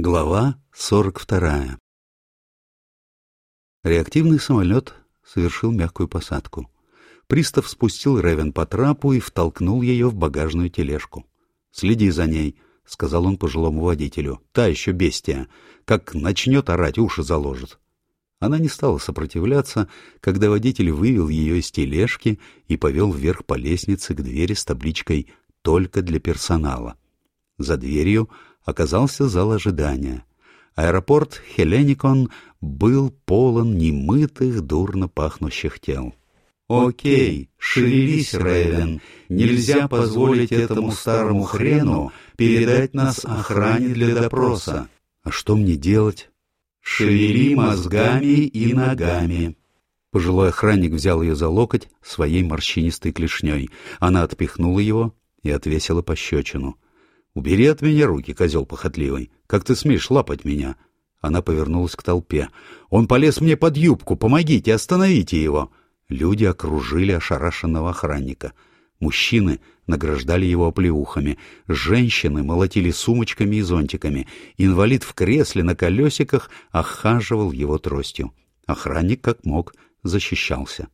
Глава 42 Реактивный самолет совершил мягкую посадку. Пристав спустил Ревен по трапу и втолкнул ее в багажную тележку. «Следи за ней», — сказал он пожилому водителю. «Та еще бестия. Как начнет орать, уши заложит». Она не стала сопротивляться, когда водитель вывел ее из тележки и повел вверх по лестнице к двери с табличкой «Только для персонала». За дверью оказался зал ожидания. Аэропорт Хеленикон был полон немытых, дурно пахнущих тел. «Окей, шевелись, Рэйвен. Нельзя позволить этому старому хрену передать нас охране для допроса. А что мне делать?» «Шевели мозгами и ногами». Пожилой охранник взял ее за локоть своей морщинистой клешней. Она отпихнула его и отвесила пощечину. «Убери от меня руки, козел похотливый! Как ты смеешь лапать меня?» Она повернулась к толпе. «Он полез мне под юбку! Помогите, остановите его!» Люди окружили ошарашенного охранника. Мужчины награждали его оплеухами, женщины молотили сумочками и зонтиками, инвалид в кресле на колесиках охаживал его тростью. Охранник, как мог, защищался.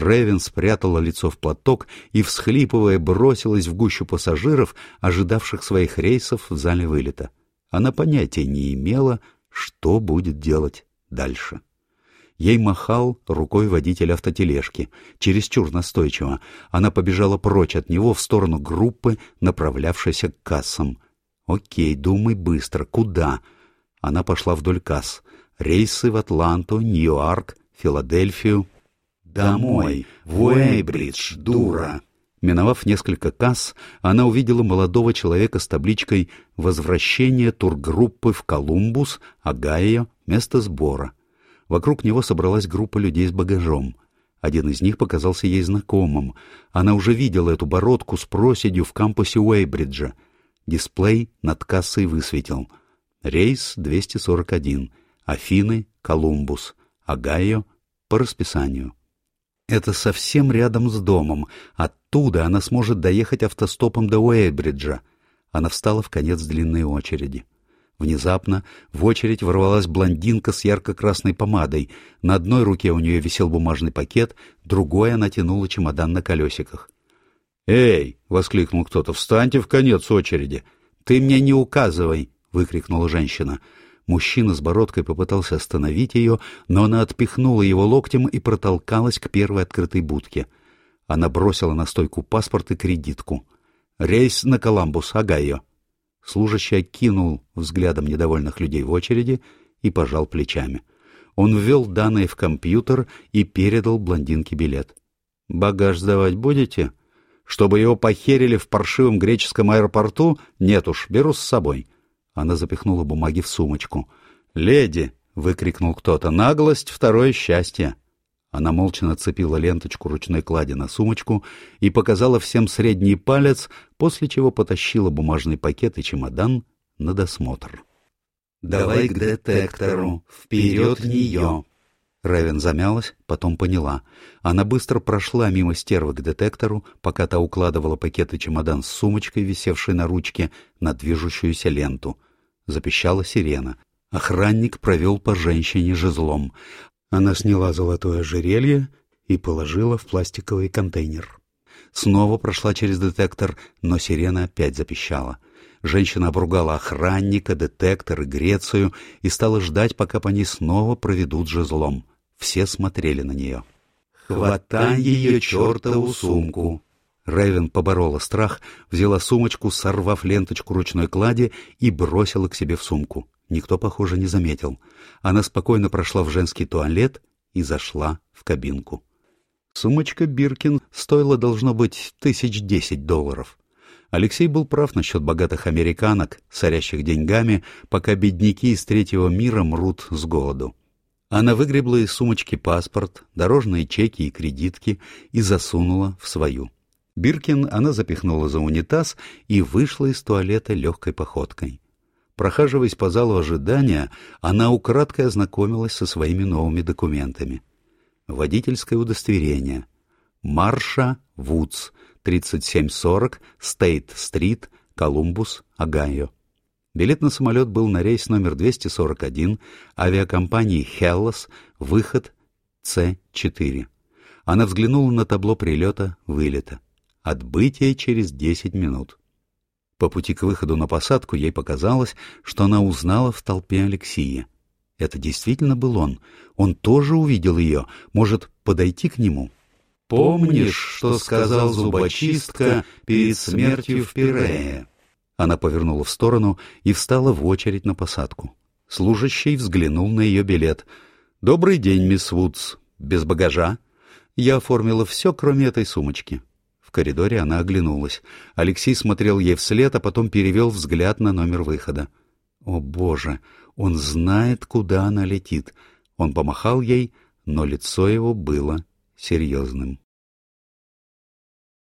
Ревен спрятала лицо в платок и, всхлипывая, бросилась в гущу пассажиров, ожидавших своих рейсов в зале вылета. Она понятия не имела, что будет делать дальше. Ей махал рукой водитель автотележки, чересчур настойчиво. Она побежала прочь от него в сторону группы, направлявшейся к кассам. «Окей, думай быстро. Куда?» Она пошла вдоль касс. Рейсы в Атланту, Нью-Йорк, Филадельфию, «Домой! В Уэйбридж, дура!» Миновав несколько касс, она увидела молодого человека с табличкой «Возвращение тургруппы в Колумбус, Огайо, место сбора». Вокруг него собралась группа людей с багажом. Один из них показался ей знакомым. Она уже видела эту бородку с проседью в кампусе Уэйбриджа. Дисплей над кассой высветил. Рейс 241. Афины, Колумбус. Огайо по расписанию. Это совсем рядом с домом. Оттуда она сможет доехать автостопом до Уэйбриджа. Она встала в конец длинной очереди. Внезапно в очередь ворвалась блондинка с ярко-красной помадой. На одной руке у нее висел бумажный пакет, другой она тянула чемодан на колесиках. «Эй!» — воскликнул кто-то. «Встаньте в конец очереди!» «Ты мне не указывай!» — выкрикнула женщина. Мужчина с бородкой попытался остановить ее, но она отпихнула его локтем и протолкалась к первой открытой будке. Она бросила на стойку паспорт и кредитку. «Рейс на Коламбус, Огайо». Служащий окинул взглядом недовольных людей в очереди и пожал плечами. Он ввел данные в компьютер и передал блондинке билет. «Багаж сдавать будете?» «Чтобы его похерили в паршивом греческом аэропорту? Нет уж, беру с собой». Она запихнула бумаги в сумочку. «Леди!» — выкрикнул кто-то. «Наглость — второе счастье!» Она молча нацепила ленточку ручной клади на сумочку и показала всем средний палец, после чего потащила бумажный пакет и чемодан на досмотр. «Давай к детектору! Вперед нее!» Ревен замялась, потом поняла. Она быстро прошла мимо стервы к детектору, пока та укладывала пакет и чемодан с сумочкой, висевшей на ручке, на движущуюся ленту. Запищала сирена. Охранник провел по женщине жезлом. Она сняла золотое ожерелье и положила в пластиковый контейнер. Снова прошла через детектор, но сирена опять запищала. Женщина обругала охранника, детектор и Грецию и стала ждать, пока по ней снова проведут жезлом. Все смотрели на нее. «Хватай ее чертову сумку!» Рэйвен поборола страх, взяла сумочку, сорвав ленточку ручной клади и бросила к себе в сумку. Никто, похоже, не заметил. Она спокойно прошла в женский туалет и зашла в кабинку. Сумочка Биркин стоила, должно быть, тысяч десять долларов. Алексей был прав насчет богатых американок, сорящих деньгами, пока бедняки из третьего мира мрут с голоду. Она выгребла из сумочки паспорт, дорожные чеки и кредитки и засунула в свою. Биркин она запихнула за унитаз и вышла из туалета легкой походкой. Прохаживаясь по залу ожидания, она украдкой ознакомилась со своими новыми документами. Водительское удостоверение. Марша Вудс, 3740, Стейт-стрит, Колумбус, Огайо. Билет на самолет был на рейс номер 241 авиакомпании «Хеллос», выход С-4. Она взглянула на табло прилета, вылета. Отбытие через 10 минут. По пути к выходу на посадку ей показалось, что она узнала в толпе Алексея. Это действительно был он. Он тоже увидел ее. Может, подойти к нему? «Помнишь, что сказал зубочистка перед смертью в Пирее?» Она повернула в сторону и встала в очередь на посадку. Служащий взглянул на ее билет. «Добрый день, мисс Вудс. Без багажа?» Я оформила все, кроме этой сумочки. В коридоре она оглянулась. Алексей смотрел ей вслед, а потом перевел взгляд на номер выхода. О, Боже! Он знает, куда она летит. Он помахал ей, но лицо его было серьезным.